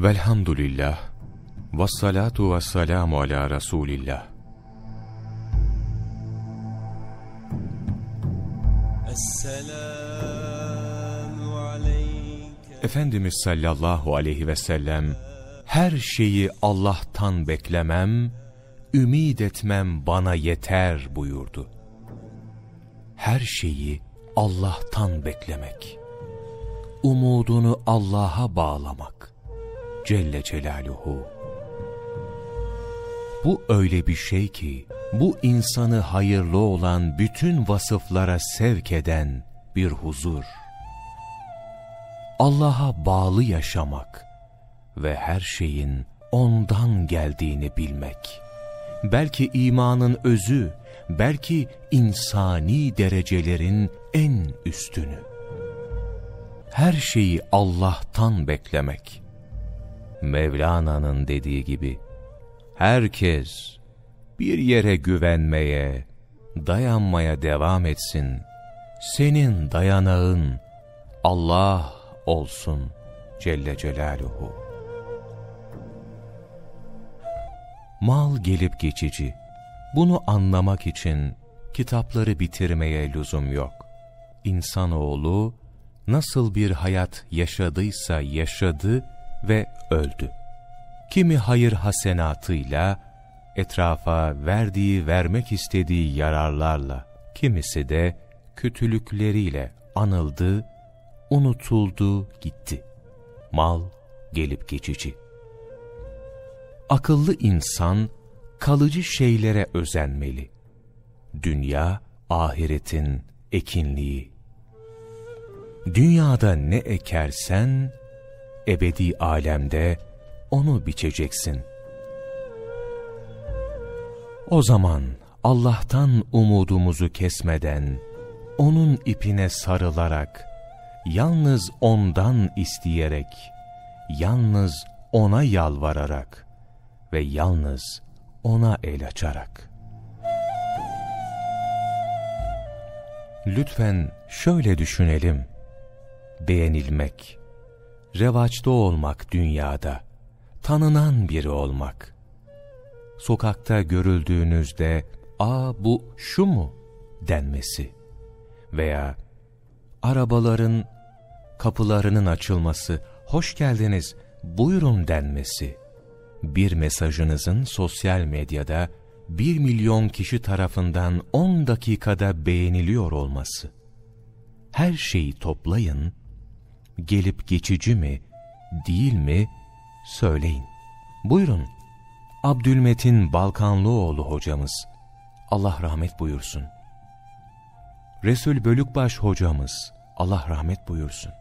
Velhamdülillah, vessalatu vesselamu ala Resulillah. Efendimiz sallallahu aleyhi ve sellem, her şeyi Allah'tan beklemem, ümid etmem bana yeter buyurdu. Her şeyi Allah'tan beklemek, umudunu Allah'a bağlamak, Celle Celaluhu. Bu öyle bir şey ki, bu insanı hayırlı olan bütün vasıflara sevk eden bir huzur. Allah'a bağlı yaşamak ve her şeyin ondan geldiğini bilmek. Belki imanın özü, belki insani derecelerin en üstünü. Her şeyi Allah'tan beklemek. Mevlana'nın dediği gibi, herkes bir yere güvenmeye, dayanmaya devam etsin. Senin dayanağın Allah olsun Celle Celaluhu. Mal gelip geçici. Bunu anlamak için kitapları bitirmeye lüzum yok. İnsanoğlu nasıl bir hayat yaşadıysa yaşadı ve öldü. Kimi hayır hasenatıyla, etrafa verdiği vermek istediği yararlarla, kimisi de kötülükleriyle anıldı, unutuldu, gitti. Mal gelip geçici. Akıllı insan kalıcı şeylere özenmeli. Dünya, ahiretin ekinliği. Dünyada ne ekersen, ebedi alemde onu biçeceksin. O zaman Allah'tan umudumuzu kesmeden, O'nun ipine sarılarak, yalnız O'ndan isteyerek, yalnız O'na yalvararak ve yalnız O'na el açarak. Lütfen şöyle düşünelim. Beğenilmek, revaçta olmak dünyada, tanınan biri olmak, sokakta görüldüğünüzde ''Aa bu şu mu?'' denmesi veya arabaların kapılarının açılması, ''Hoş geldiniz, buyurun'' denmesi, bir mesajınızın sosyal medyada bir milyon kişi tarafından 10 dakikada beğeniliyor olması. Her şeyi toplayın, gelip geçici mi, değil mi, söyleyin. Buyurun, Abdülmetin Balkanlıoğlu hocamız, Allah rahmet buyursun. Resul Bölükbaş hocamız, Allah rahmet buyursun.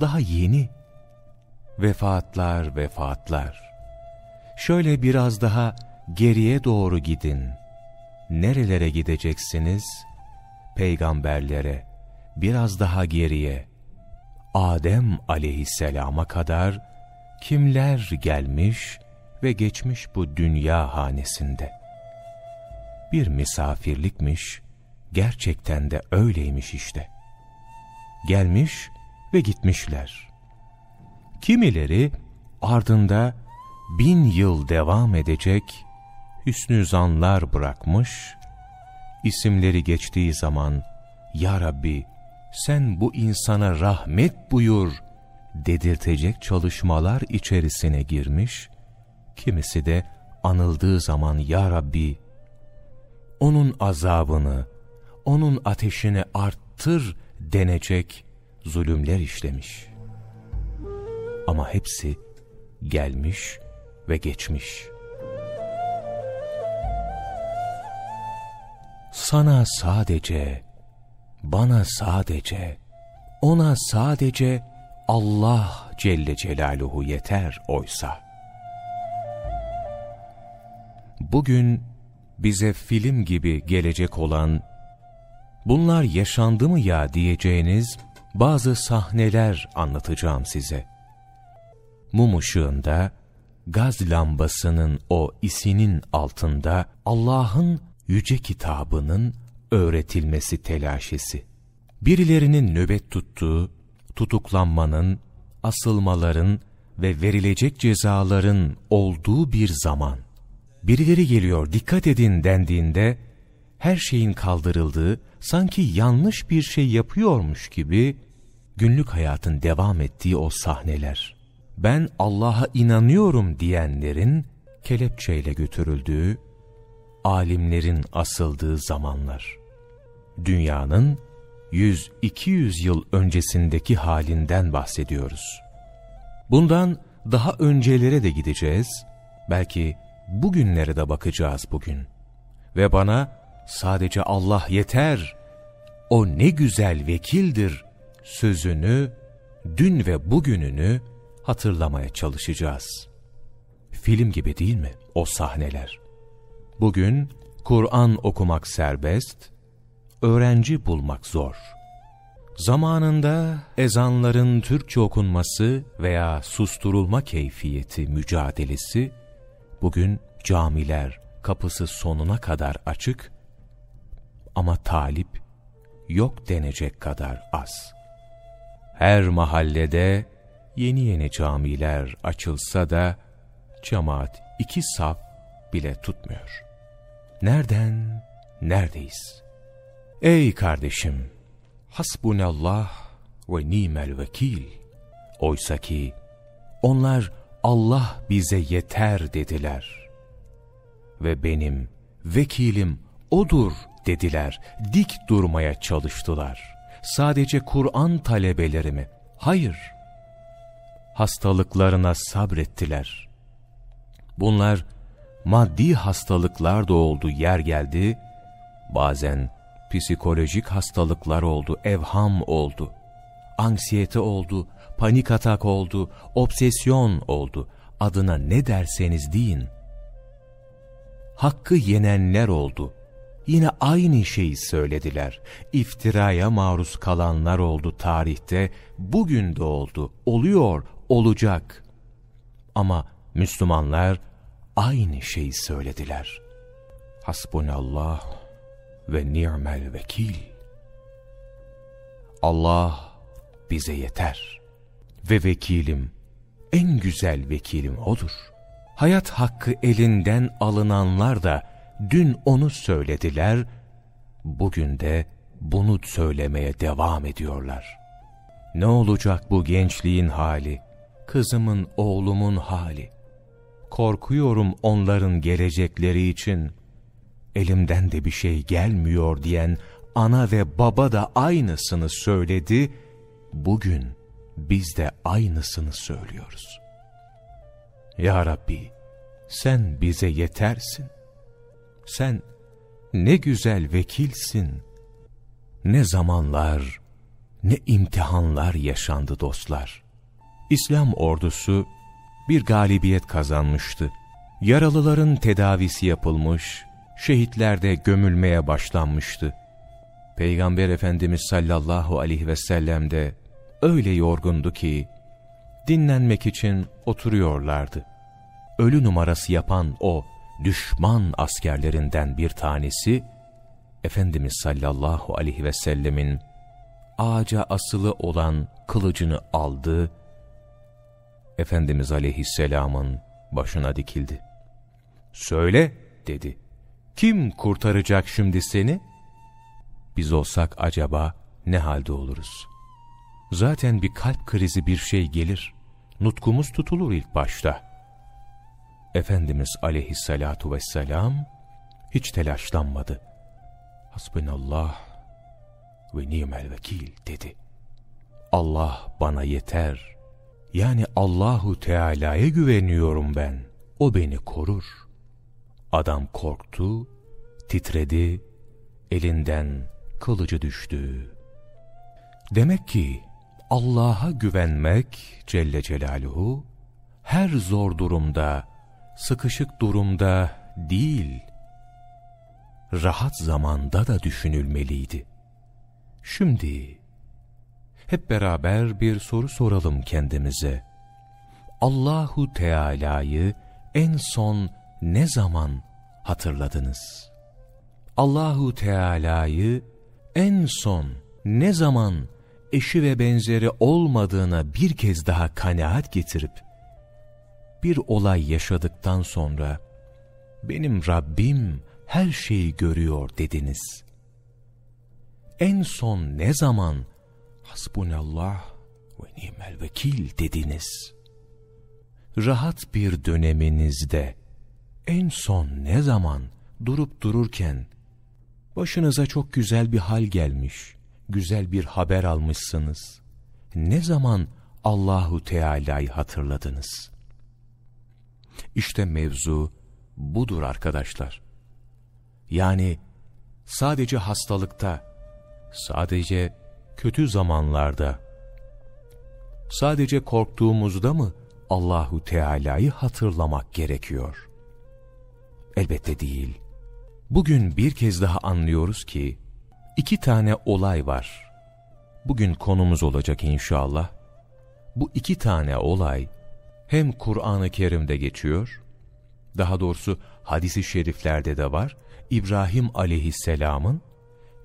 Daha yeni. Vefatlar, vefatlar. Şöyle biraz daha geriye doğru gidin. Nerelere gideceksiniz? Peygamberlere, biraz daha geriye. Adem aleyhisselama kadar kimler gelmiş ve geçmiş bu dünya hanesinde. Bir misafirlikmiş, gerçekten de öyleymiş işte. Gelmiş ve gitmişler. Kimileri ardında bin yıl devam edecek hüsnü zanlar bırakmış, isimleri geçtiği zaman, Ya Rabbi sen bu insana rahmet buyur dedirtecek çalışmalar içerisine girmiş kimisi de anıldığı zaman Ya Rabbi, onun azabını, onun ateşini arttır denecek zulümler işlemiş. Ama hepsi gelmiş ve geçmiş. Sana sadece, bana sadece, ona sadece Allah Celle Celaluhu yeter oysa bugün bize film gibi gelecek olan, bunlar yaşandı mı ya diyeceğiniz bazı sahneler anlatacağım size. Mum ışığında, gaz lambasının o isinin altında Allah'ın yüce kitabının öğretilmesi telaşesi. Birilerinin nöbet tuttuğu, tutuklanmanın, asılmaların, ve verilecek cezaların olduğu bir zaman. Birileri geliyor dikkat edin dendiğinde her şeyin kaldırıldığı, sanki yanlış bir şey yapıyormuş gibi günlük hayatın devam ettiği o sahneler. Ben Allah'a inanıyorum diyenlerin kelepçeyle götürüldüğü, alimlerin asıldığı zamanlar. Dünyanın 100-200 yıl öncesindeki halinden bahsediyoruz. Bundan daha öncelere de gideceğiz, belki bugünlere de bakacağız bugün. Ve bana sadece Allah yeter, o ne güzel vekildir sözünü, dün ve bugününü hatırlamaya çalışacağız. Film gibi değil mi o sahneler? Bugün Kur'an okumak serbest, öğrenci bulmak zor. Zamanında ezanların Türkçe okunması veya susturulma keyfiyeti mücadelesi, bugün camiler kapısı sonuna kadar açık ama talip yok denecek kadar az. Her mahallede yeni yeni camiler açılsa da cemaat iki saf bile tutmuyor. Nereden, neredeyiz? Ey kardeşim, hasbunallah ve nimel vekil. Oysa ki onlar Allah bize yeter dediler. Ve benim vekilim odur dediler, dik durmaya çalıştılar. Sadece Kur'an talebeleri mi? Hayır. Hastalıklarına sabrettiler. Bunlar maddi hastalıklar da oldu yer geldi, bazen psikolojik hastalıklar oldu, evham oldu, anksiyete oldu, panik atak oldu, obsesyon oldu, adına ne derseniz deyin. Hakkı yenenler oldu, yine aynı şeyi söylediler. İftiraya maruz kalanlar oldu tarihte, bugün de oldu, oluyor, olacak. Ama Müslümanlar aynı şeyi söylediler. Hasbunallah ve ni'mel vekil. Allah bize yeter ve vekilim, en güzel vekilim O'dur. Hayat hakkı elinden alınanlar da dün onu söylediler, bugün de bunu söylemeye devam ediyorlar. Ne olacak bu gençliğin hali, kızımın, oğlumun hali? Korkuyorum onların gelecekleri için. Elimden de bir şey gelmiyor diyen ana ve baba da aynısını söyledi. Bugün biz de aynısını söylüyoruz. Ya Rabbi, sen bize yetersin. Sen ne güzel vekilsin. Ne zamanlar, ne imtihanlar yaşandı dostlar. İslam ordusu bir galibiyet kazanmıştı. Yaralıların tedavisi yapılmış, şehitler de gömülmeye başlanmıştı. Peygamber Efendimiz sallallahu aleyhi ve sellem de öyle yorgundu ki, dinlenmek için oturuyorlardı. Ölü numarası yapan o düşman askerlerinden bir tanesi, Efendimiz sallallahu aleyhi ve sellemin ağaca asılı olan kılıcını aldı, Efendimiz aleyhisselamın başına dikildi. Söyle dedi. Kim kurtaracak şimdi seni? Biz olsak acaba ne halde oluruz? Zaten bir kalp krizi bir şey gelir. Nutkumuz tutulur ilk başta. Efendimiz aleyhissalatu vesselam hiç telaşlanmadı. Hasbunallah ve nimel vekil dedi. Allah bana yeter. Yani Allahu Teala'ya güveniyorum ben. O beni korur. Adam korktu, titredi, elinden kılıcı düştü. Demek ki Allah'a güvenmek Celle Celaluhu her zor durumda, sıkışık durumda değil, rahat zamanda da düşünülmeliydi. Şimdi hep beraber bir soru soralım kendimize. Allahu Teala'yı en son ne zaman hatırladınız? Allahu Teala'yı en son ne zaman eşi ve benzeri olmadığına bir kez daha kanaat getirip bir olay yaşadıktan sonra benim Rabbim her şeyi görüyor dediniz. En son ne zaman hasbunallah ve nimel vekil dediniz. Rahat bir döneminizde en son ne zaman durup dururken başınıza çok güzel bir hal gelmiş, güzel bir haber almışsınız. Ne zaman Allahu Teala'yı hatırladınız? İşte mevzu budur arkadaşlar. Yani sadece hastalıkta, sadece kötü zamanlarda, sadece korktuğumuzda mı Allahu Teala'yı hatırlamak gerekiyor? Elbette değil. Bugün bir kez daha anlıyoruz ki iki tane olay var. Bugün konumuz olacak inşallah. Bu iki tane olay hem Kur'an-ı Kerim'de geçiyor, daha doğrusu hadisi şeriflerde de var. İbrahim aleyhisselamın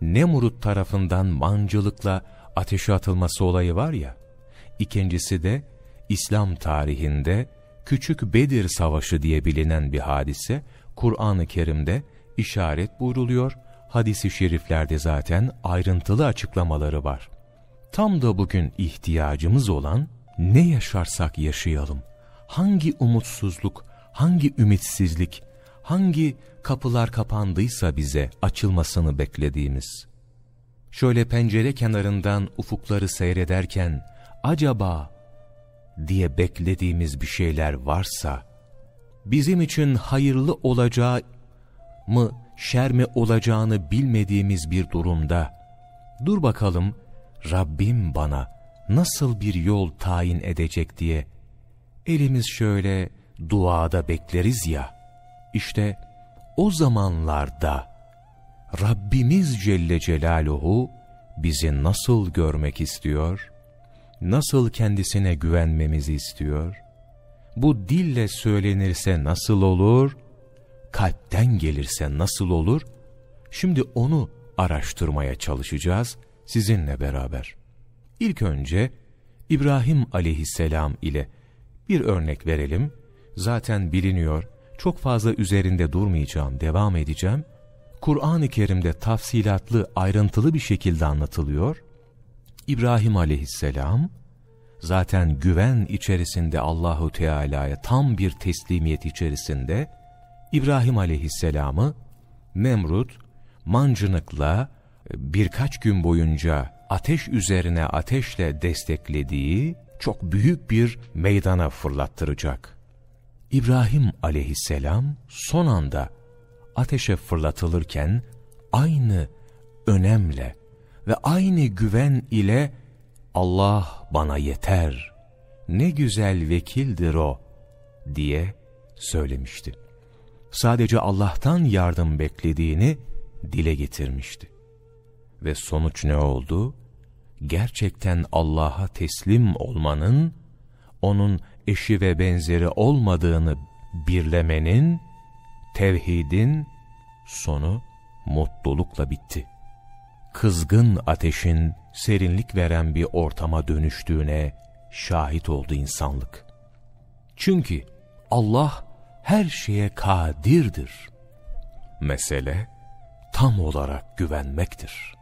Nemrut tarafından mancılıkla ateşe atılması olayı var ya, ikincisi de İslam tarihinde Küçük Bedir Savaşı diye bilinen bir hadise, Kur'an-ı Kerim'de işaret buyruluyor, hadisi şeriflerde zaten ayrıntılı açıklamaları var. Tam da bugün ihtiyacımız olan ne yaşarsak yaşayalım, hangi umutsuzluk, hangi ümitsizlik, hangi kapılar kapandıysa bize açılmasını beklediğimiz. Şöyle pencere kenarından ufukları seyrederken acaba diye beklediğimiz bir şeyler varsa, bizim için hayırlı olacağı mı şer mi olacağını bilmediğimiz bir durumda, dur bakalım Rabbim bana nasıl bir yol tayin edecek diye, elimiz şöyle duada bekleriz ya, işte o zamanlarda Rabbimiz Celle Celaluhu bizi nasıl görmek istiyor, nasıl kendisine güvenmemizi istiyor, bu dille söylenirse nasıl olur, kalpten gelirse nasıl olur, şimdi onu araştırmaya çalışacağız sizinle beraber. İlk önce İbrahim aleyhisselam ile bir örnek verelim. Zaten biliniyor, çok fazla üzerinde durmayacağım, devam edeceğim. Kur'an-ı Kerim'de tafsilatlı, ayrıntılı bir şekilde anlatılıyor. İbrahim aleyhisselam, zaten güven içerisinde Allahu Teala'ya tam bir teslimiyet içerisinde, İbrahim aleyhisselamı Nemrut, mancınıkla birkaç gün boyunca ateş üzerine ateşle desteklediği çok büyük bir meydana fırlattıracak. İbrahim aleyhisselam son anda ateşe fırlatılırken aynı önemle ve aynı güven ile Allah bana yeter, ne güzel vekildir o diye söylemişti. Sadece Allah'tan yardım beklediğini dile getirmişti. Ve sonuç ne oldu? Gerçekten Allah'a teslim olmanın, onun eşi ve benzeri olmadığını birlemenin, tevhidin sonu mutlulukla bitti. Kızgın ateşin serinlik veren bir ortama dönüştüğüne şahit oldu insanlık. Çünkü Allah her şeye kadirdir. Mesele tam olarak güvenmektir.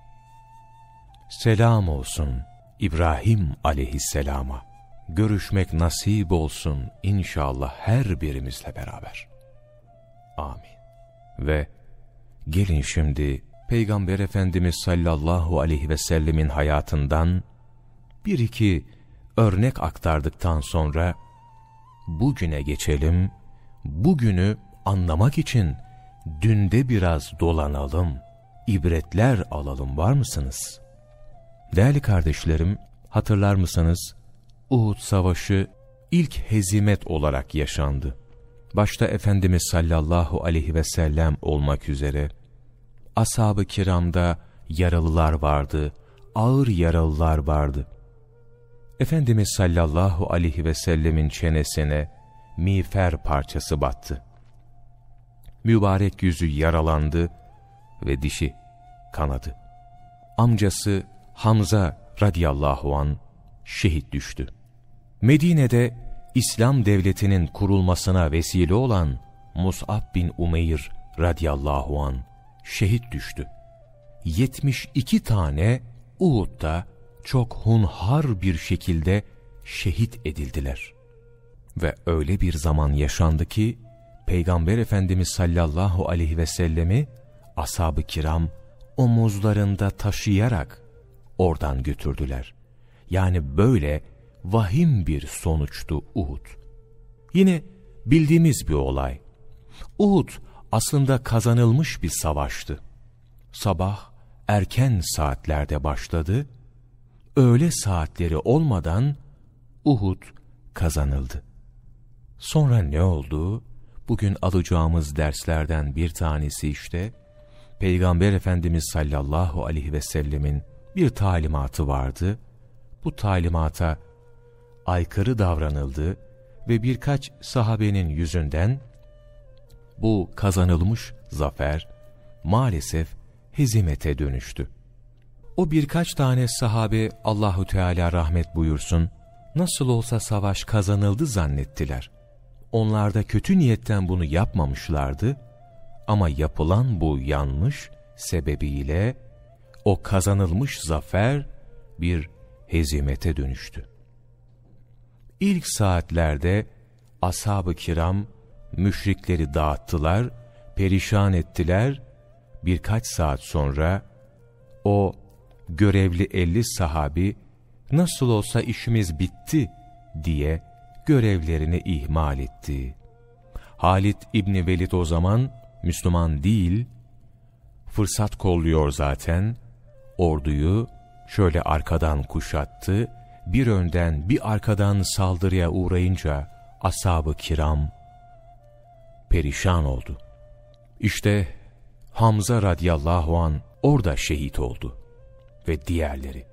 Selam olsun İbrahim aleyhisselama. Görüşmek nasip olsun inşallah her birimizle beraber. Amin. Ve gelin şimdi Peygamber Efendimiz sallallahu aleyhi ve sellemin hayatından bir iki örnek aktardıktan sonra bugüne geçelim. Bugünü anlamak için dünde biraz dolanalım, ibretler alalım var mısınız? Değerli kardeşlerim, hatırlar mısınız? Uhud Savaşı ilk hezimet olarak yaşandı. Başta Efendimiz sallallahu aleyhi ve sellem olmak üzere, ashab-ı kiramda yaralılar vardı, ağır yaralılar vardı. Efendimiz sallallahu aleyhi ve sellemin çenesine miğfer parçası battı. Mübarek yüzü yaralandı ve dişi kanadı. Amcası Hamza radiyallahu an şehit düştü. Medine'de İslam devletinin kurulmasına vesile olan Mus'ab bin Umeyr radıyallahu an şehit düştü. 72 tane Uhud'da çok hunhar bir şekilde şehit edildiler. Ve öyle bir zaman yaşandı ki Peygamber Efendimiz sallallahu aleyhi ve sellemi ashab-ı kiram omuzlarında taşıyarak oradan götürdüler. Yani böyle vahim bir sonuçtu Uhud. Yine bildiğimiz bir olay. Uhud aslında kazanılmış bir savaştı. Sabah erken saatlerde başladı, öğle saatleri olmadan Uhud kazanıldı. Sonra ne oldu? Bugün alacağımız derslerden bir tanesi işte, Peygamber Efendimiz sallallahu aleyhi ve sellemin bir talimatı vardı. Bu talimata aykırı davranıldı ve birkaç sahabenin yüzünden bu kazanılmış zafer maalesef hezimete dönüştü. O birkaç tane sahabe Allahu Teala rahmet buyursun, nasıl olsa savaş kazanıldı zannettiler. Onlar da kötü niyetten bunu yapmamışlardı ama yapılan bu yanlış sebebiyle o kazanılmış zafer bir hezimete dönüştü. İlk saatlerde ashab-ı kiram müşrikleri dağıttılar, perişan ettiler. Birkaç saat sonra o görevli elli sahabi nasıl olsa işimiz bitti diye görevlerini ihmal etti. Halit İbni Velid o zaman Müslüman değil, fırsat kolluyor zaten, orduyu şöyle arkadan kuşattı, bir önden bir arkadan saldırıya uğrayınca ashab-ı kiram perişan oldu. İşte Hamza radıyallahu an orada şehit oldu ve diğerleri.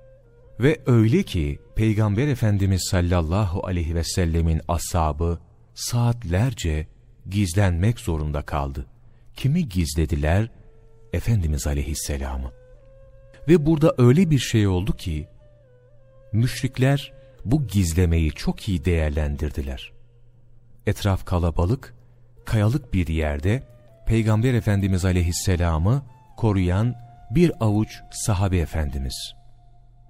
Ve öyle ki Peygamber Efendimiz sallallahu aleyhi ve sellemin ashabı saatlerce gizlenmek zorunda kaldı. Kimi gizlediler? Efendimiz aleyhisselamı. Ve burada öyle bir şey oldu ki, müşrikler bu gizlemeyi çok iyi değerlendirdiler. Etraf kalabalık, kayalık bir yerde Peygamber Efendimiz aleyhisselamı koruyan bir avuç sahabe efendimiz.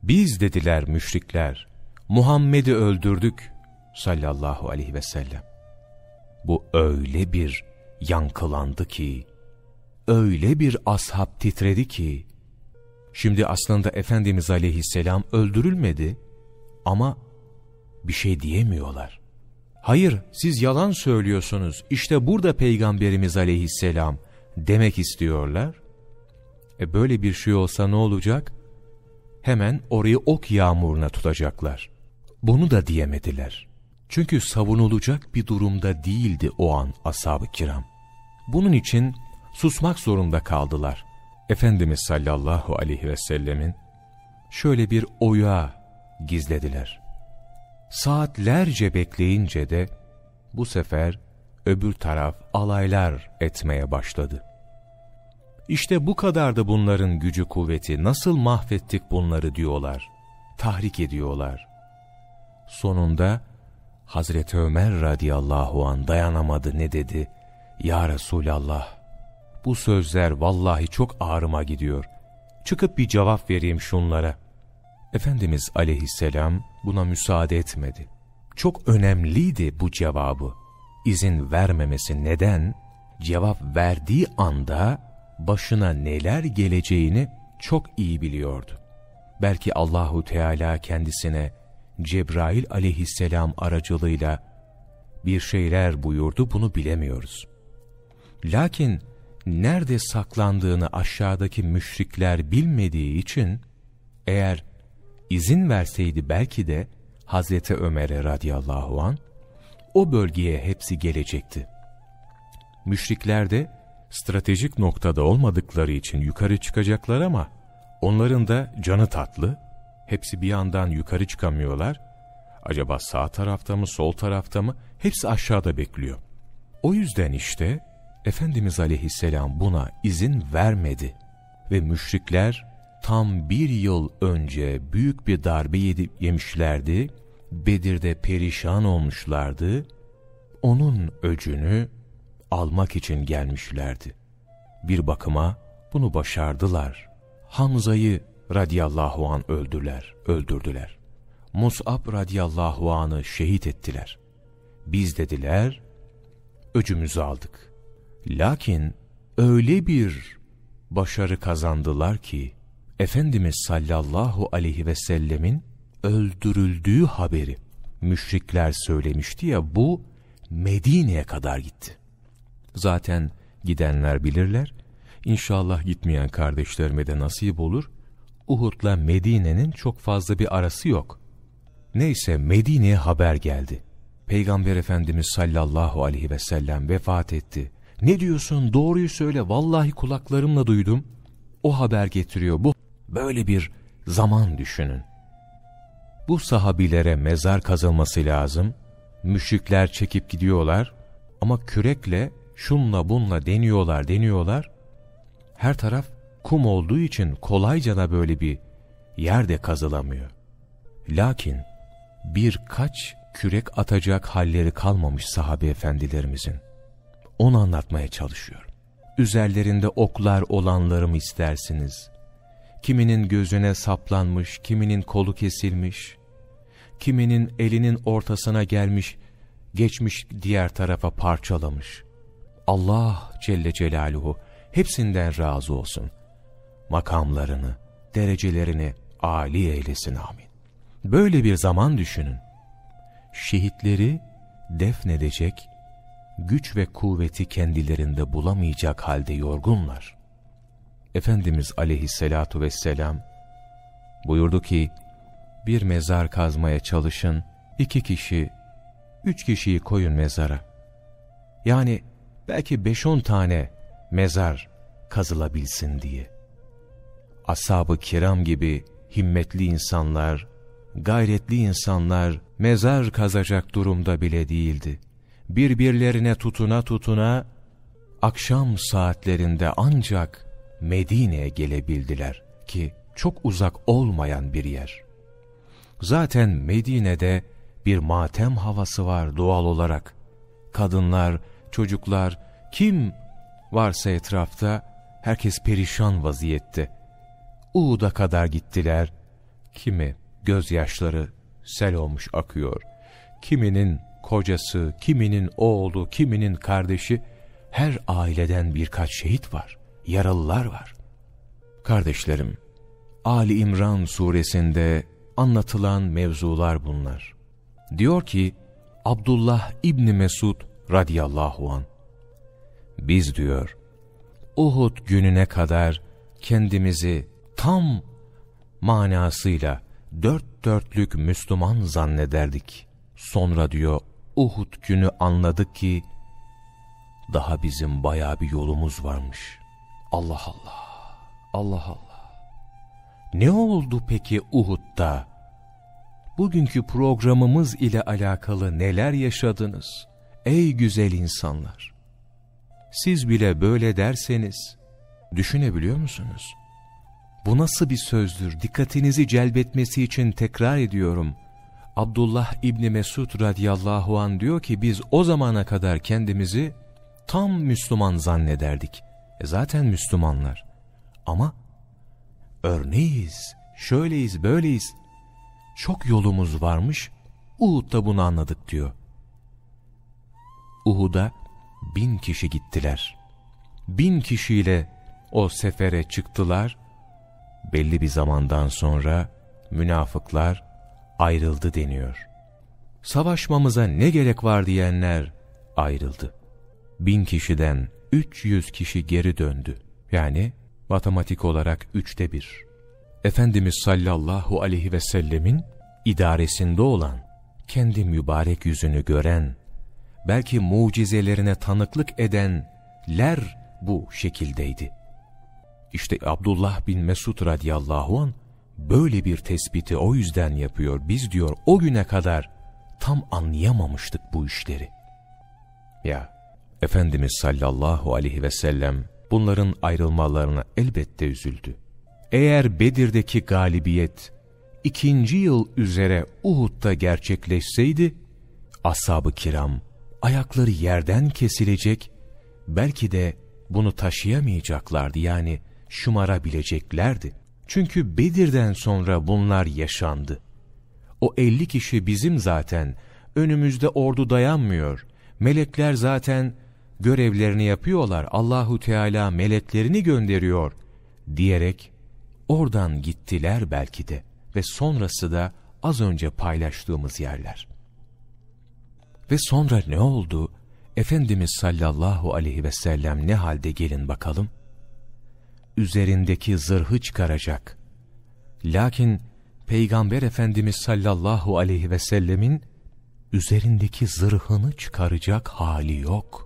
Biz dediler müşrikler, Muhammed'i öldürdük sallallahu aleyhi ve sellem. Bu öyle bir yankılandı ki, öyle bir ashab titredi ki, şimdi aslında Efendimiz aleyhisselam öldürülmedi ama bir şey diyemiyorlar. Hayır siz yalan söylüyorsunuz işte burada Peygamberimiz aleyhisselam demek istiyorlar. E böyle bir şey olsa ne olacak? Hemen orayı ok yağmuruna tutacaklar. Bunu da diyemediler. Çünkü savunulacak bir durumda değildi o an ashab-ı kiram. Bunun için susmak zorunda kaldılar. Efendimiz sallallahu aleyhi ve sellemin şöyle bir oya gizlediler. Saatlerce bekleyince de bu sefer öbür taraf alaylar etmeye başladı. İşte bu kadardı bunların gücü kuvveti, nasıl mahvettik bunları diyorlar, tahrik ediyorlar. Sonunda Hazreti Ömer radıyallahu an dayanamadı ne dedi? Ya Resulallah, bu sözler vallahi çok ağrıma gidiyor. Çıkıp bir cevap vereyim şunlara. Efendimiz aleyhisselam buna müsaade etmedi. Çok önemliydi bu cevabı. İzin vermemesi neden? Cevap verdiği anda başına neler geleceğini çok iyi biliyordu. Belki Allahu Teala kendisine Cebrail aleyhisselam aracılığıyla bir şeyler buyurdu bunu bilemiyoruz. Lakin nerede saklandığını aşağıdaki müşrikler bilmediği için eğer izin verseydi belki de Hazreti Ömer'e radıyallahu an o bölgeye hepsi gelecekti. Müşrikler de stratejik noktada olmadıkları için yukarı çıkacaklar ama onların da canı tatlı. Hepsi bir yandan yukarı çıkamıyorlar. Acaba sağ tarafta mı sol tarafta mı? Hepsi aşağıda bekliyor. O yüzden işte Efendimiz aleyhisselam buna izin vermedi. Ve müşrikler tam bir yıl önce büyük bir darbe yedi, yemişlerdi Bedir'de perişan olmuşlardı, onun öcünü almak için gelmişlerdi. Bir bakıma bunu başardılar. Hamza'yı radiyallahu an öldüler, öldürdüler. Mus'ab radiyallahu anı şehit ettiler. Biz dediler, öcümüzü aldık. Lakin öyle bir başarı kazandılar ki, Efendimiz sallallahu aleyhi ve sellemin öldürüldüğü haberi müşrikler söylemişti ya bu Medine'ye kadar gitti. Zaten gidenler bilirler. İnşallah gitmeyen kardeşlerime de nasip olur. Uhud'la Medine'nin çok fazla bir arası yok. Neyse Medine'ye haber geldi. Peygamber Efendimiz sallallahu aleyhi ve sellem vefat etti. Ne diyorsun doğruyu söyle vallahi kulaklarımla duydum. O haber getiriyor bu. Böyle bir zaman düşünün. Bu sahabilere mezar kazılması lazım. Müşrikler çekip gidiyorlar ama kürekle şunla bunla deniyorlar deniyorlar. Her taraf kum olduğu için kolayca da böyle bir yerde kazılamıyor. Lakin birkaç kürek atacak halleri kalmamış sahabe efendilerimizin. Onu anlatmaya çalışıyorum. Üzerlerinde oklar olanları mı istersiniz? Kiminin gözüne saplanmış, kiminin kolu kesilmiş, kiminin elinin ortasına gelmiş, geçmiş diğer tarafa parçalamış. Allah Celle Celaluhu hepsinden razı olsun. Makamlarını, derecelerini âli eylesin amin. Böyle bir zaman düşünün. Şehitleri defnedecek, güç ve kuvveti kendilerinde bulamayacak halde yorgunlar. Efendimiz aleyhissalatu vesselam buyurdu ki, bir mezar kazmaya çalışın, iki kişi, üç kişiyi koyun mezara. Yani belki beş on tane mezar kazılabilsin diye. Ashab-ı kiram gibi himmetli insanlar, gayretli insanlar mezar kazacak durumda bile değildi. Birbirlerine tutuna tutuna akşam saatlerinde ancak Medine'ye gelebildiler ki çok uzak olmayan bir yer. Zaten Medine'de bir matem havası var doğal olarak. Kadınlar, çocuklar, kim varsa etrafta herkes perişan vaziyette. Uğud'a kadar gittiler. Kimi gözyaşları sel olmuş akıyor. Kiminin kocası, kiminin oğlu, kiminin kardeşi, her aileden birkaç şehit var, yaralılar var. Kardeşlerim, Ali İmran suresinde anlatılan mevzular bunlar. Diyor ki, Abdullah İbni Mesud radiyallahu an biz diyor, Uhud gününe kadar kendimizi tam manasıyla dört dörtlük Müslüman zannederdik. Sonra diyor Uhud günü anladık ki daha bizim baya bir yolumuz varmış. Allah Allah, Allah Allah. Ne oldu peki Uhud'da? Bugünkü programımız ile alakalı neler yaşadınız? Ey güzel insanlar! Siz bile böyle derseniz, düşünebiliyor musunuz? Bu nasıl bir sözdür? Dikkatinizi celbetmesi için tekrar ediyorum. Abdullah İbni Mesud radiyallahu an diyor ki biz o zamana kadar kendimizi tam Müslüman zannederdik. E zaten Müslümanlar. Ama örneğiz, şöyleyiz, böyleyiz. Çok yolumuz varmış, Uhud'da bunu anladık diyor. Uhud'a bin kişi gittiler. Bin kişiyle o sefere çıktılar. Belli bir zamandan sonra münafıklar ayrıldı deniyor. Savaşmamıza ne gerek var diyenler ayrıldı. Bin kişiden 300 kişi geri döndü. Yani matematik olarak üçte bir. Efendimiz sallallahu aleyhi ve sellemin idaresinde olan, kendi mübarek yüzünü gören, belki mucizelerine tanıklık edenler bu şekildeydi. İşte Abdullah bin Mesud radiyallahu an böyle bir tespiti o yüzden yapıyor. Biz diyor o güne kadar tam anlayamamıştık bu işleri. Ya Efendimiz sallallahu aleyhi ve sellem bunların ayrılmalarına elbette üzüldü. Eğer Bedir'deki galibiyet ikinci yıl üzere Uhud'da gerçekleşseydi, ashab-ı kiram ayakları yerden kesilecek, belki de bunu taşıyamayacaklardı yani şımarabileceklerdi. Çünkü Bedir'den sonra bunlar yaşandı. O elli kişi bizim zaten, önümüzde ordu dayanmıyor. Melekler zaten görevlerini yapıyorlar, Allahu Teala meleklerini gönderiyor diyerek oradan gittiler belki de ve sonrası da az önce paylaştığımız yerler. Ve sonra ne oldu? Efendimiz sallallahu aleyhi ve sellem ne halde gelin bakalım? Üzerindeki zırhı çıkaracak. Lakin Peygamber Efendimiz sallallahu aleyhi ve sellemin üzerindeki zırhını çıkaracak hali yok.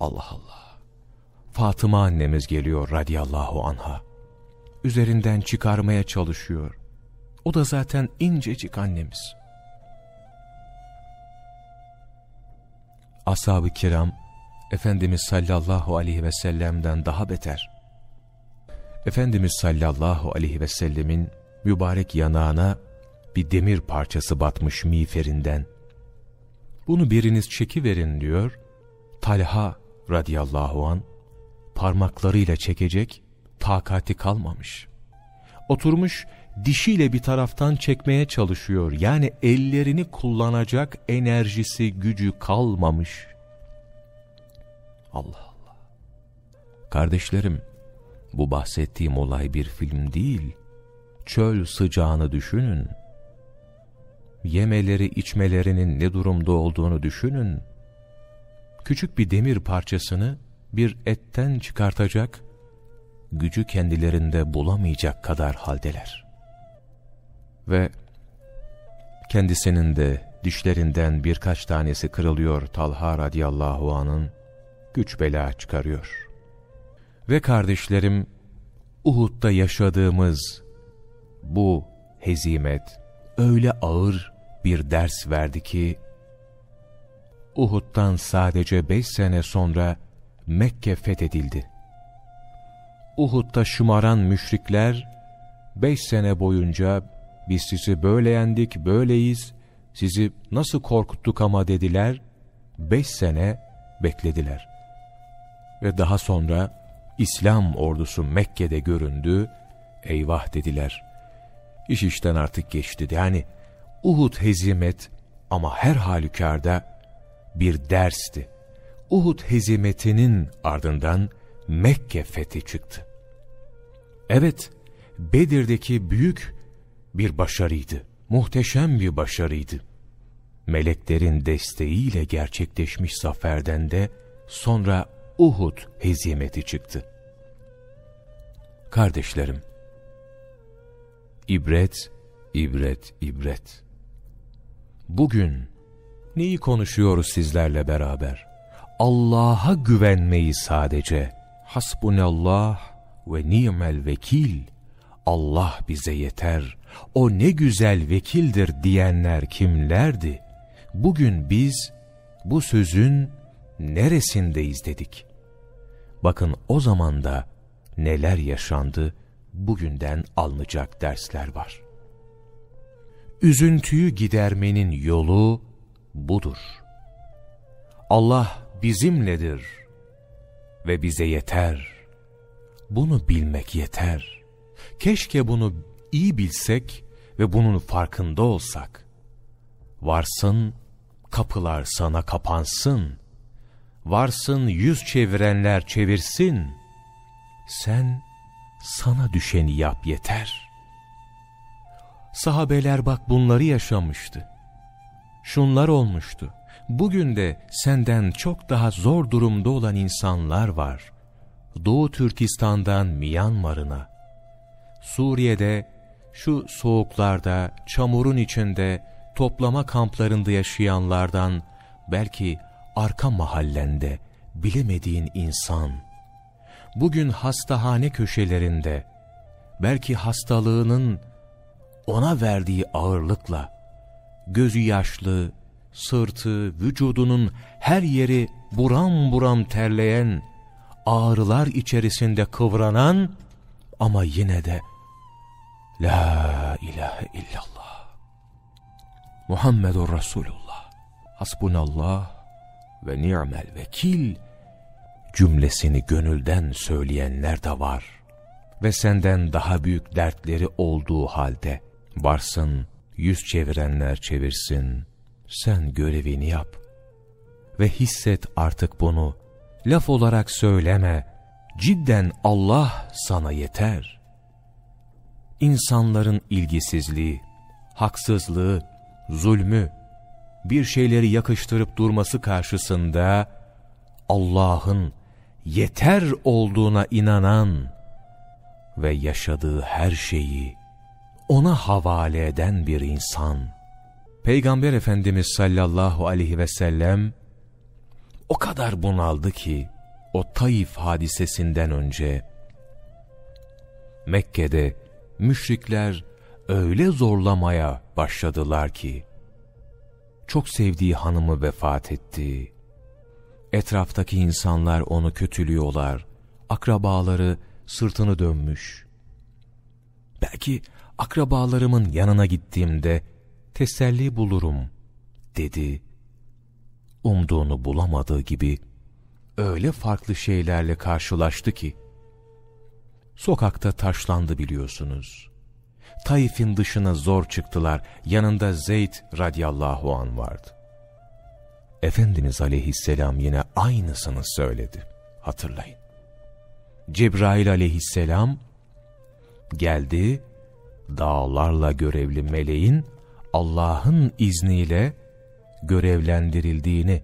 Allah Allah. Fatıma annemiz geliyor radiyallahu anha. Üzerinden çıkarmaya çalışıyor. O da zaten incecik annemiz. Ashab-ı kiram, Efendimiz sallallahu aleyhi ve sellem'den daha beter. Efendimiz sallallahu aleyhi ve sellemin mübarek yanağına bir demir parçası batmış miğferinden. Bunu biriniz çekiverin diyor. Talha radıyallahu an parmaklarıyla çekecek takati kalmamış. Oturmuş dişiyle bir taraftan çekmeye çalışıyor. Yani ellerini kullanacak enerjisi, gücü kalmamış. Allah Allah. Kardeşlerim, bu bahsettiğim olay bir film değil. Çöl sıcağını düşünün. Yemeleri, içmelerinin ne durumda olduğunu düşünün. Küçük bir demir parçasını bir etten çıkartacak, gücü kendilerinde bulamayacak kadar haldeler ve kendisinin de dişlerinden birkaç tanesi kırılıyor Talha radıyallahu anın güç bela çıkarıyor. Ve kardeşlerim Uhud'da yaşadığımız bu hezimet öyle ağır bir ders verdi ki Uhud'dan sadece beş sene sonra Mekke fethedildi. Uhud'da şımaran müşrikler beş sene boyunca biz sizi böyle yendik, böyleyiz, sizi nasıl korkuttuk ama dediler, beş sene beklediler. Ve daha sonra İslam ordusu Mekke'de göründü, eyvah dediler. İş işten artık geçti. Yani Uhud hezimet ama her halükarda bir dersti. Uhud hezimetinin ardından Mekke fethi çıktı. Evet, Bedir'deki büyük bir başarıydı. Muhteşem bir başarıydı. Meleklerin desteğiyle gerçekleşmiş zaferden de sonra Uhud hezimeti çıktı. Kardeşlerim, ibret, ibret, ibret. Bugün neyi konuşuyoruz sizlerle beraber? Allah'a güvenmeyi sadece. Hasbunallah ve ni'mel vekil. Allah bize yeter, o ne güzel vekildir diyenler kimlerdi? Bugün biz bu sözün neresindeyiz dedik. Bakın o zaman da neler yaşandı, bugünden alınacak dersler var. Üzüntüyü gidermenin yolu budur. Allah bizimledir ve bize yeter. Bunu bilmek yeter.'' Keşke bunu iyi bilsek ve bunun farkında olsak. Varsın, kapılar sana kapansın. Varsın yüz çevirenler çevirsin. Sen sana düşeni yap yeter. Sahabeler bak bunları yaşamıştı. Şunlar olmuştu. Bugün de senden çok daha zor durumda olan insanlar var. Doğu Türkistan'dan Myanmar'ına, Suriye'de şu soğuklarda, çamurun içinde, toplama kamplarında yaşayanlardan, belki arka mahallende bilemediğin insan, bugün hastahane köşelerinde, belki hastalığının ona verdiği ağırlıkla, gözü yaşlı, sırtı, vücudunun her yeri buram buram terleyen, ağrılar içerisinde kıvranan ama yine de La ilahe illallah. Muhammedur Resulullah. Hasbunallah ve ni'mel vekil cümlesini gönülden söyleyenler de var. Ve senden daha büyük dertleri olduğu halde varsın yüz çevirenler çevirsin. Sen görevini yap. Ve hisset artık bunu. Laf olarak söyleme. Cidden Allah sana yeter. İnsanların ilgisizliği, haksızlığı, zulmü, bir şeyleri yakıştırıp durması karşısında Allah'ın yeter olduğuna inanan ve yaşadığı her şeyi ona havale eden bir insan. Peygamber Efendimiz sallallahu aleyhi ve sellem o kadar bunaldı ki o Taif hadisesinden önce Mekke'de müşrikler öyle zorlamaya başladılar ki çok sevdiği hanımı vefat etti. Etraftaki insanlar onu kötülüyorlar. Akrabaları sırtını dönmüş. Belki akrabalarımın yanına gittiğimde teselli bulurum dedi. Umduğunu bulamadığı gibi öyle farklı şeylerle karşılaştı ki sokakta taşlandı biliyorsunuz. Taif'in dışına zor çıktılar. Yanında Zeyd radıyallahu an vardı. Efendimiz aleyhisselam yine aynısını söyledi. Hatırlayın. Cebrail aleyhisselam geldi, dağlarla görevli meleğin Allah'ın izniyle görevlendirildiğini,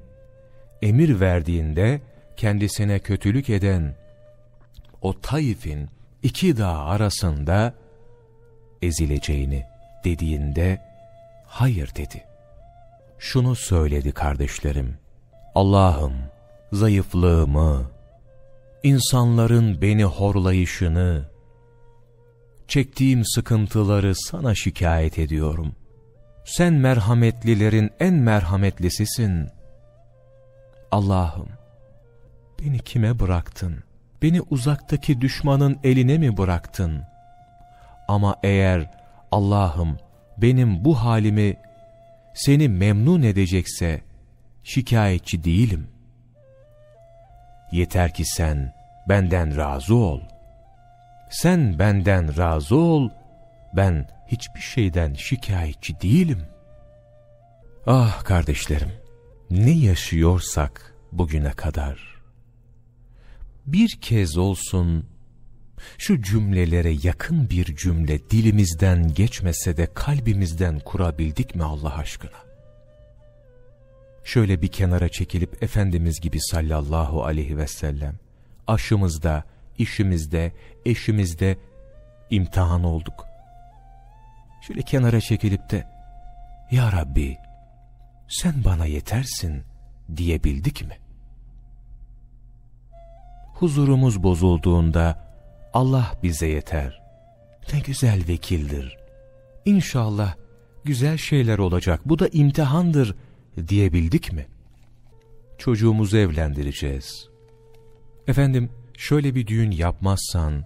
emir verdiğinde kendisine kötülük eden o Taif'in iki dağ arasında ezileceğini dediğinde hayır dedi. Şunu söyledi kardeşlerim. Allah'ım zayıflığımı, insanların beni horlayışını, çektiğim sıkıntıları sana şikayet ediyorum. Sen merhametlilerin en merhametlisisin. Allah'ım, beni kime bıraktın? Beni uzaktaki düşmanın eline mi bıraktın? Ama eğer Allah'ım benim bu halimi seni memnun edecekse şikayetçi değilim. Yeter ki sen benden razı ol. Sen benden razı ol, ben hiçbir şeyden şikayetçi değilim. Ah kardeşlerim, ne yaşıyorsak bugüne kadar, bir kez olsun şu cümlelere yakın bir cümle dilimizden geçmese de kalbimizden kurabildik mi Allah aşkına? Şöyle bir kenara çekilip Efendimiz gibi sallallahu aleyhi ve sellem aşımızda, işimizde, eşimizde imtihan olduk. Şöyle kenara çekilip de Ya Rabbi sen bana yetersin diyebildik mi? Huzurumuz bozulduğunda Allah bize yeter. Ne güzel vekildir. İnşallah güzel şeyler olacak. Bu da imtihandır diyebildik mi? Çocuğumuzu evlendireceğiz. Efendim şöyle bir düğün yapmazsan,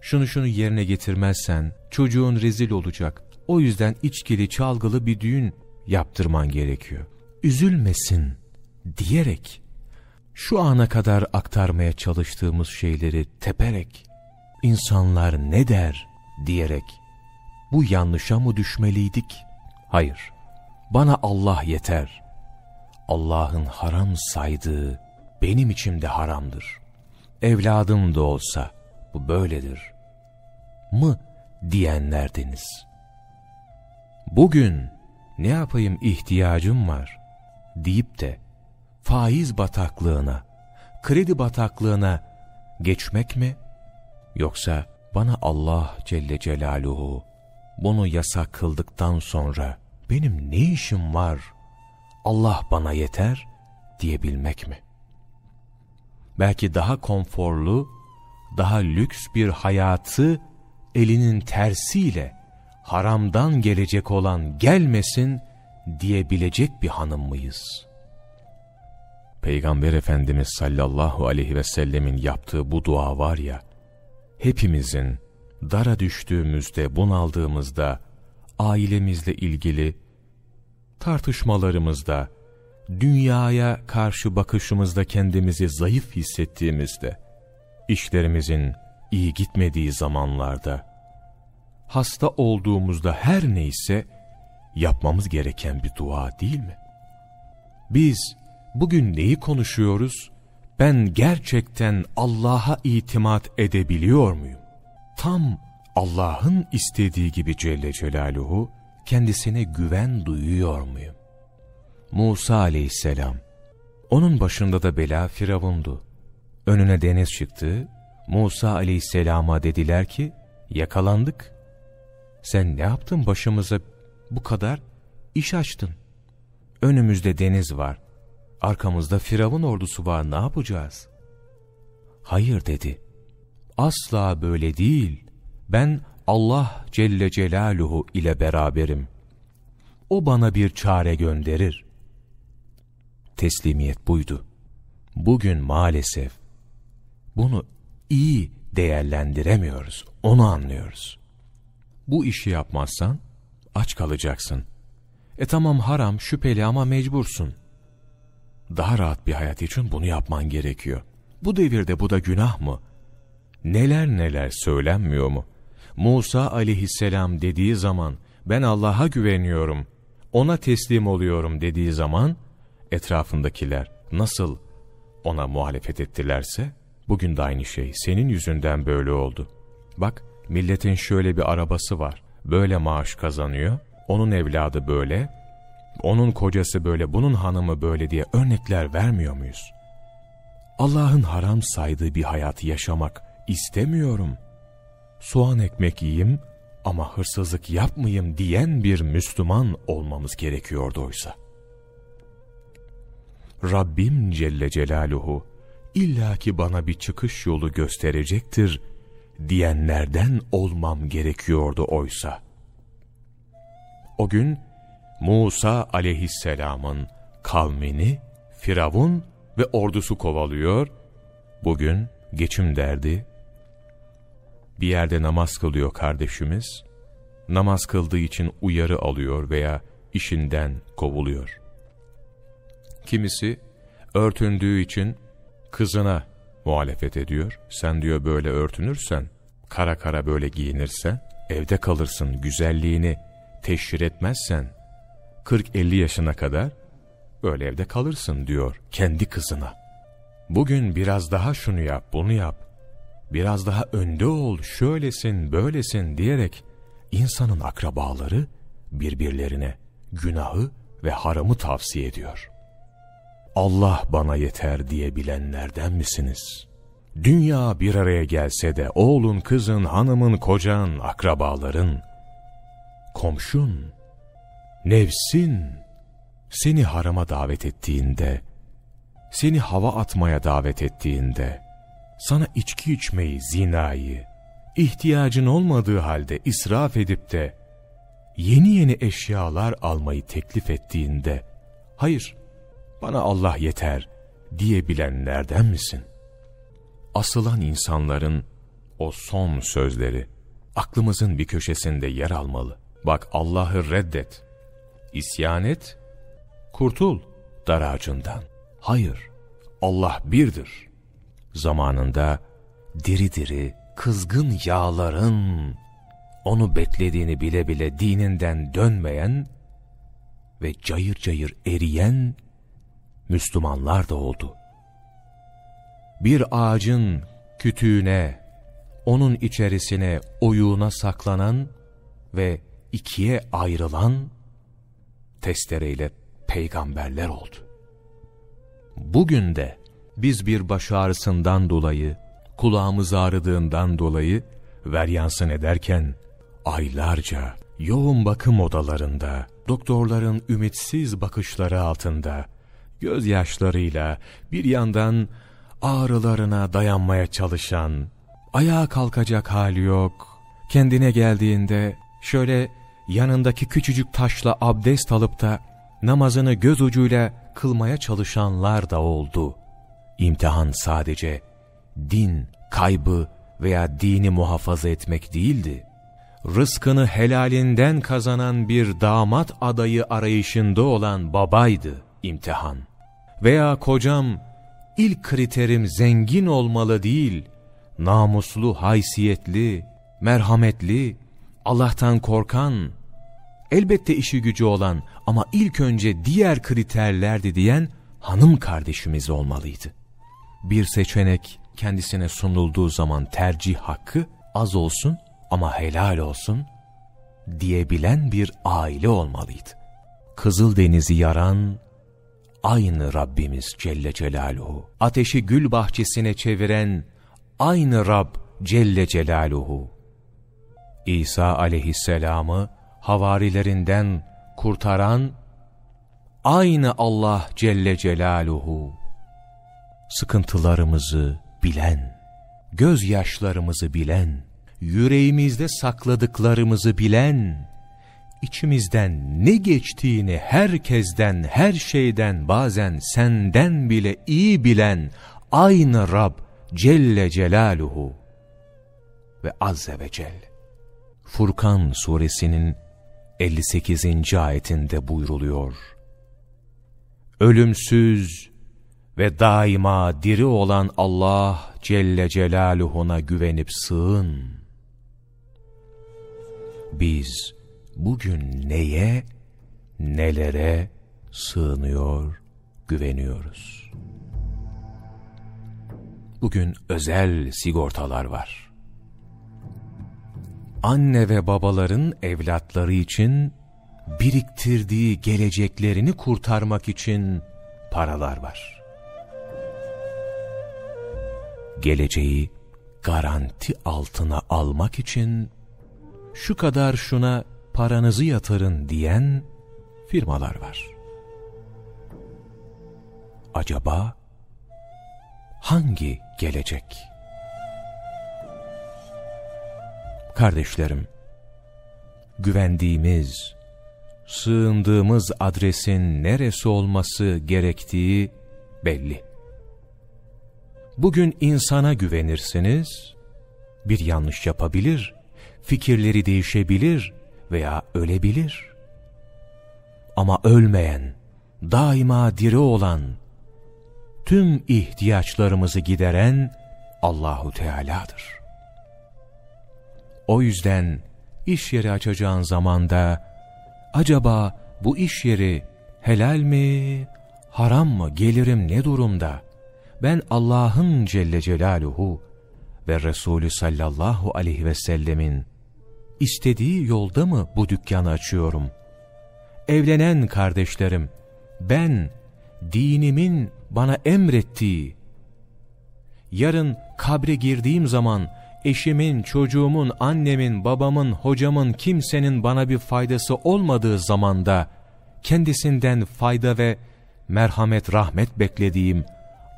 şunu şunu yerine getirmezsen çocuğun rezil olacak. O yüzden içkili çalgılı bir düğün yaptırman gerekiyor. Üzülmesin diyerek şu ana kadar aktarmaya çalıştığımız şeyleri teperek insanlar ne der diyerek bu yanlışa mı düşmeliydik? Hayır. Bana Allah yeter. Allah'ın haram saydığı benim için de haramdır. Evladım da olsa bu böyledir. Mı diyenlerdeniz. Bugün ne yapayım ihtiyacım var deyip de faiz bataklığına, kredi bataklığına geçmek mi? Yoksa bana Allah Celle Celaluhu bunu yasak kıldıktan sonra benim ne işim var, Allah bana yeter diyebilmek mi? Belki daha konforlu, daha lüks bir hayatı elinin tersiyle haramdan gelecek olan gelmesin diyebilecek bir hanım mıyız? Peygamber Efendimiz sallallahu aleyhi ve sellemin yaptığı bu dua var ya, hepimizin dara düştüğümüzde, bunaldığımızda, ailemizle ilgili tartışmalarımızda, dünyaya karşı bakışımızda kendimizi zayıf hissettiğimizde, işlerimizin iyi gitmediği zamanlarda, hasta olduğumuzda her neyse yapmamız gereken bir dua değil mi? Biz bugün neyi konuşuyoruz? Ben gerçekten Allah'a itimat edebiliyor muyum? Tam Allah'ın istediği gibi Celle Celaluhu kendisine güven duyuyor muyum? Musa aleyhisselam, onun başında da bela Firavundu. Önüne deniz çıktı, Musa aleyhisselama dediler ki, yakalandık. Sen ne yaptın başımıza bu kadar iş açtın? Önümüzde deniz var, arkamızda Firavun ordusu var ne yapacağız? Hayır dedi, asla böyle değil, ben Allah Celle Celaluhu ile beraberim. O bana bir çare gönderir. Teslimiyet buydu. Bugün maalesef bunu iyi değerlendiremiyoruz, onu anlıyoruz. Bu işi yapmazsan aç kalacaksın. E tamam haram, şüpheli ama mecbursun. Daha rahat bir hayat için bunu yapman gerekiyor. Bu devirde bu da günah mı? Neler neler söylenmiyor mu? Musa aleyhisselam dediği zaman ben Allah'a güveniyorum, ona teslim oluyorum dediği zaman etrafındakiler nasıl ona muhalefet ettilerse bugün de aynı şey senin yüzünden böyle oldu. Bak milletin şöyle bir arabası var, böyle maaş kazanıyor, onun evladı böyle, onun kocası böyle, bunun hanımı böyle diye örnekler vermiyor muyuz? Allah'ın haram saydığı bir hayatı yaşamak istemiyorum. Soğan ekmek yiyeyim ama hırsızlık yapmayayım diyen bir Müslüman olmamız gerekiyordu oysa. Rabbim Celle Celaluhu illaki bana bir çıkış yolu gösterecektir diyenlerden olmam gerekiyordu oysa. O gün Musa aleyhisselamın kavmini Firavun ve ordusu kovalıyor, bugün geçim derdi, bir yerde namaz kılıyor kardeşimiz, namaz kıldığı için uyarı alıyor veya işinden kovuluyor. Kimisi örtündüğü için kızına muhalefet ediyor. Sen diyor böyle örtünürsen, kara kara böyle giyinirsen, evde kalırsın, güzelliğini teşhir etmezsen, 40-50 yaşına kadar böyle evde kalırsın diyor kendi kızına. Bugün biraz daha şunu yap, bunu yap, biraz daha önde ol, şöylesin, böylesin diyerek insanın akrabaları birbirlerine günahı ve haramı tavsiye ediyor. Allah bana yeter diyebilenlerden misiniz? Dünya bir araya gelse de oğlun, kızın, hanımın, kocan, akrabaların, komşun, nefsin seni harama davet ettiğinde, seni hava atmaya davet ettiğinde, sana içki içmeyi, zinayı, ihtiyacın olmadığı halde israf edip de yeni yeni eşyalar almayı teklif ettiğinde, hayır, bana Allah yeter diyebilenlerden misin? Asılan insanların o son sözleri aklımızın bir köşesinde yer almalı. Bak Allah'ı reddet, isyan et, kurtul dar ağacından. Hayır, Allah birdir. Zamanında diri diri, kızgın yağların onu beklediğini bile bile dininden dönmeyen ve cayır cayır eriyen Müslümanlar da oldu. Bir ağacın kütüğüne, onun içerisine, oyuğuna saklanan ve ikiye ayrılan testereyle peygamberler oldu. Bugün de biz bir baş ağrısından dolayı, kulağımız ağrıdığından dolayı veryansın ederken aylarca yoğun bakım odalarında, doktorların ümitsiz bakışları altında, gözyaşlarıyla bir yandan ağrılarına dayanmaya çalışan, ayağa kalkacak hali yok, kendine geldiğinde şöyle yanındaki küçücük taşla abdest alıp da namazını göz ucuyla kılmaya çalışanlar da oldu. İmtihan sadece din kaybı veya dini muhafaza etmek değildi. Rızkını helalinden kazanan bir damat adayı arayışında olan babaydı imtihan. Veya kocam ilk kriterim zengin olmalı değil, namuslu, haysiyetli, merhametli, Allah'tan korkan, elbette işi gücü olan ama ilk önce diğer kriterlerdi diyen hanım kardeşimiz olmalıydı. Bir seçenek kendisine sunulduğu zaman tercih hakkı az olsun ama helal olsun diyebilen bir aile olmalıydı. Kızıldeniz'i yaran aynı Rabbimiz Celle Celaluhu. Ateşi gül bahçesine çeviren aynı Rab Celle Celaluhu. İsa aleyhisselamı havarilerinden kurtaran aynı Allah Celle Celaluhu. Sıkıntılarımızı bilen, gözyaşlarımızı bilen, yüreğimizde sakladıklarımızı bilen, içimizden ne geçtiğini herkesten, her şeyden, bazen senden bile iyi bilen aynı Rab Celle Celaluhu ve Azze ve Celle. Furkan suresinin 58. ayetinde buyruluyor. Ölümsüz ve daima diri olan Allah Celle Celaluhu'na güvenip sığın. Biz bugün neye, nelere sığınıyor, güveniyoruz. Bugün özel sigortalar var. Anne ve babaların evlatları için biriktirdiği geleceklerini kurtarmak için paralar var. Geleceği garanti altına almak için şu kadar şuna paranızı yatırın diyen firmalar var. Acaba hangi gelecek? Kardeşlerim, güvendiğimiz, sığındığımız adresin neresi olması gerektiği belli. Bugün insana güvenirsiniz, bir yanlış yapabilir, fikirleri değişebilir veya ölebilir. Ama ölmeyen, daima diri olan, tüm ihtiyaçlarımızı gideren Allahu Teala'dır. O yüzden iş yeri açacağın zamanda acaba bu iş yeri helal mi, haram mı, gelirim ne durumda? Ben Allah'ın Celle Celaluhu ve Resulü sallallahu aleyhi ve sellemin istediği yolda mı bu dükkanı açıyorum? Evlenen kardeşlerim, ben dinimin bana emrettiği, yarın kabre girdiğim zaman eşimin, çocuğumun, annemin, babamın, hocamın, kimsenin bana bir faydası olmadığı zamanda kendisinden fayda ve merhamet, rahmet beklediğim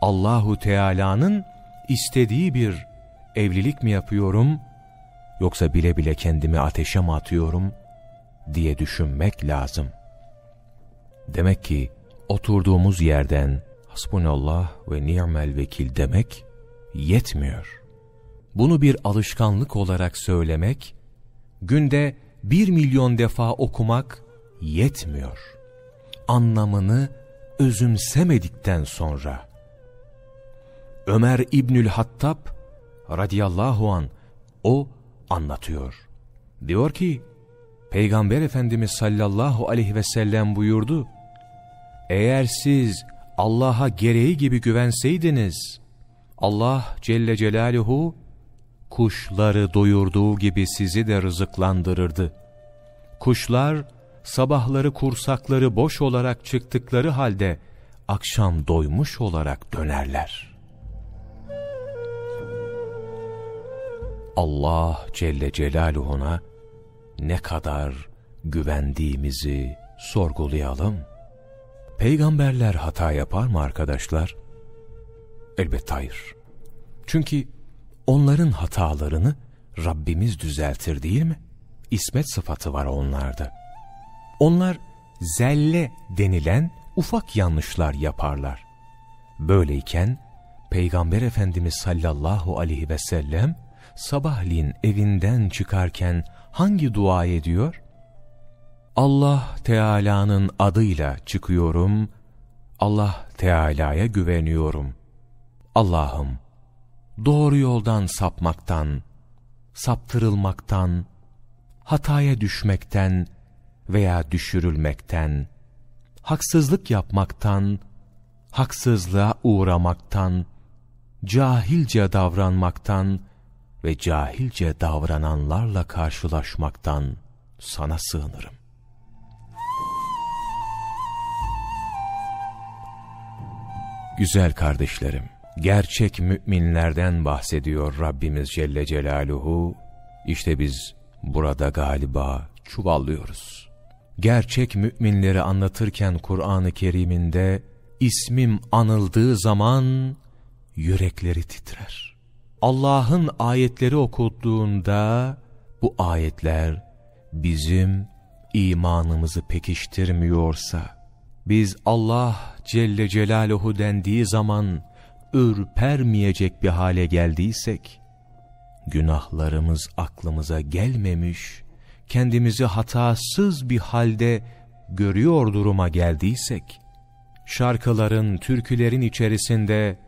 Allahu Teala'nın istediği bir evlilik mi yapıyorum yoksa bile bile kendimi ateşe mi atıyorum diye düşünmek lazım. Demek ki oturduğumuz yerden hasbunallah ve ni'mel vekil demek yetmiyor. Bunu bir alışkanlık olarak söylemek, günde bir milyon defa okumak yetmiyor. Anlamını özümsemedikten sonra, Ömer İbnül Hattab radıyallahu an o anlatıyor. Diyor ki, Peygamber Efendimiz sallallahu aleyhi ve sellem buyurdu, eğer siz Allah'a gereği gibi güvenseydiniz, Allah Celle Celaluhu kuşları doyurduğu gibi sizi de rızıklandırırdı. Kuşlar sabahları kursakları boş olarak çıktıkları halde akşam doymuş olarak dönerler. Allah Celle Celaluhu'na ne kadar güvendiğimizi sorgulayalım. Peygamberler hata yapar mı arkadaşlar? Elbette hayır. Çünkü onların hatalarını Rabbimiz düzeltir değil mi? İsmet sıfatı var onlarda. Onlar zelle denilen ufak yanlışlar yaparlar. Böyleyken Peygamber Efendimiz sallallahu aleyhi ve sellem sabahleyin evinden çıkarken hangi dua ediyor? Allah Teala'nın adıyla çıkıyorum, Allah Teala'ya güveniyorum. Allah'ım, doğru yoldan sapmaktan, saptırılmaktan, hataya düşmekten veya düşürülmekten, haksızlık yapmaktan, haksızlığa uğramaktan, cahilce davranmaktan ve cahilce davrananlarla karşılaşmaktan sana sığınırım. Güzel kardeşlerim, gerçek müminlerden bahsediyor Rabbimiz Celle Celaluhu. İşte biz burada galiba çuvallıyoruz. Gerçek müminleri anlatırken Kur'an-ı Kerim'inde ismim anıldığı zaman yürekleri titrer. Allah'ın ayetleri okunduğunda bu ayetler bizim imanımızı pekiştirmiyorsa, biz Allah Celle Celaluhu dendiği zaman ürpermeyecek bir hale geldiysek, günahlarımız aklımıza gelmemiş, kendimizi hatasız bir halde görüyor duruma geldiysek, şarkıların, türkülerin içerisinde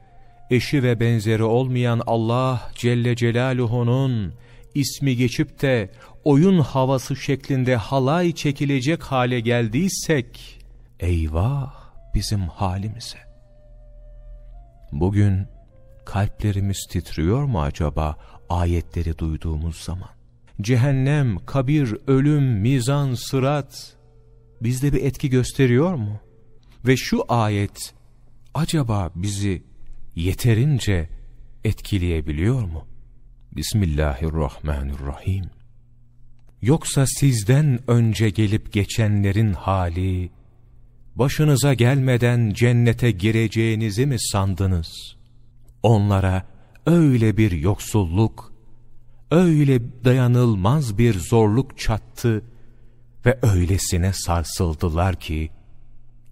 eşi ve benzeri olmayan Allah Celle Celaluhu'nun ismi geçip de oyun havası şeklinde halay çekilecek hale geldiysek, eyvah bizim halimize. Bugün kalplerimiz titriyor mu acaba ayetleri duyduğumuz zaman? Cehennem, kabir, ölüm, mizan, sırat bizde bir etki gösteriyor mu? Ve şu ayet acaba bizi yeterince etkileyebiliyor mu? Bismillahirrahmanirrahim. Yoksa sizden önce gelip geçenlerin hali, başınıza gelmeden cennete gireceğinizi mi sandınız? Onlara öyle bir yoksulluk, öyle dayanılmaz bir zorluk çattı ve öylesine sarsıldılar ki,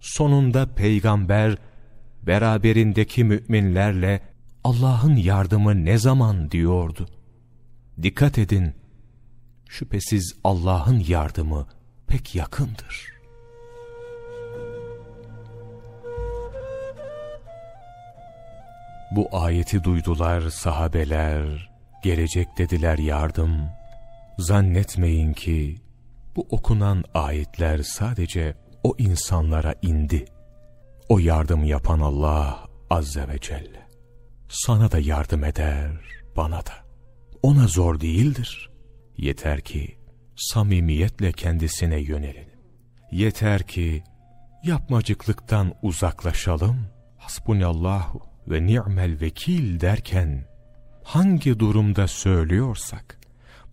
sonunda peygamber beraberindeki müminlerle Allah'ın yardımı ne zaman diyordu. Dikkat edin, şüphesiz Allah'ın yardımı pek yakındır. Bu ayeti duydular sahabeler, gelecek dediler yardım. Zannetmeyin ki bu okunan ayetler sadece o insanlara indi. O yardım yapan Allah Azze ve Celle. Sana da yardım eder, bana da. Ona zor değildir. Yeter ki samimiyetle kendisine yönelelim. Yeter ki yapmacıklıktan uzaklaşalım. Hasbunallahu ve ni'mel vekil derken hangi durumda söylüyorsak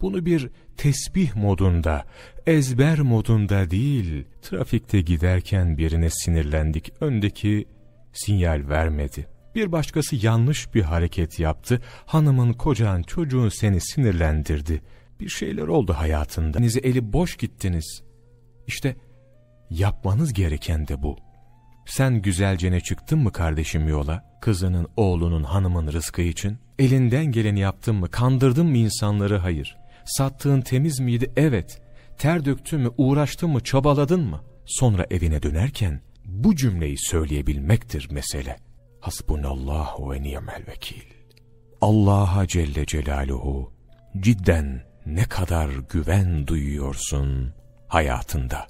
bunu bir tesbih modunda, ezber modunda değil, trafikte giderken birine sinirlendik, öndeki sinyal vermedi. Bir başkası yanlış bir hareket yaptı, hanımın, kocan, çocuğun seni sinirlendirdi. Bir şeyler oldu hayatında. Denize eli boş gittiniz. İşte yapmanız gereken de bu. Sen güzelcene çıktın mı kardeşim yola? Kızının, oğlunun, hanımın rızkı için? Elinden geleni yaptın mı? Kandırdın mı insanları? Hayır. Sattığın temiz miydi? Evet. Ter döktün mü? Uğraştın mı? Çabaladın mı? Sonra evine dönerken bu cümleyi söyleyebilmektir mesele. Hasbunallahu ve ni'mel vekil. Allah'a Celle Celaluhu cidden ne kadar güven duyuyorsun hayatında.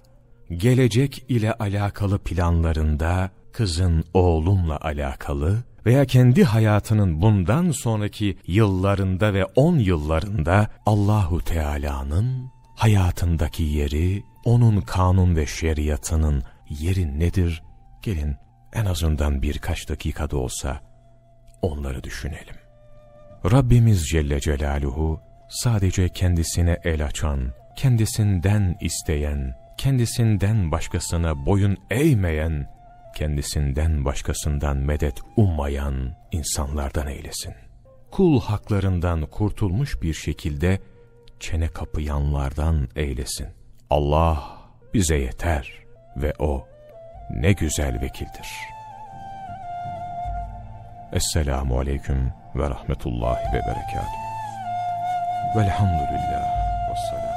Gelecek ile alakalı planlarında, kızın oğlumla alakalı veya kendi hayatının bundan sonraki yıllarında ve on yıllarında Allahu Teala'nın hayatındaki yeri, onun kanun ve şeriatının yeri nedir? Gelin en azından birkaç dakikada olsa onları düşünelim. Rabbimiz Celle Celaluhu sadece kendisine el açan, kendisinden isteyen, kendisinden başkasına boyun eğmeyen, kendisinden başkasından medet ummayan insanlardan eylesin. Kul haklarından kurtulmuş bir şekilde çene kapıyanlardan eylesin. Allah bize yeter ve O ne güzel vekildir. Esselamu Aleyküm ve Rahmetullahi ve Berekatuhu. Velhamdülillah. Vesselam.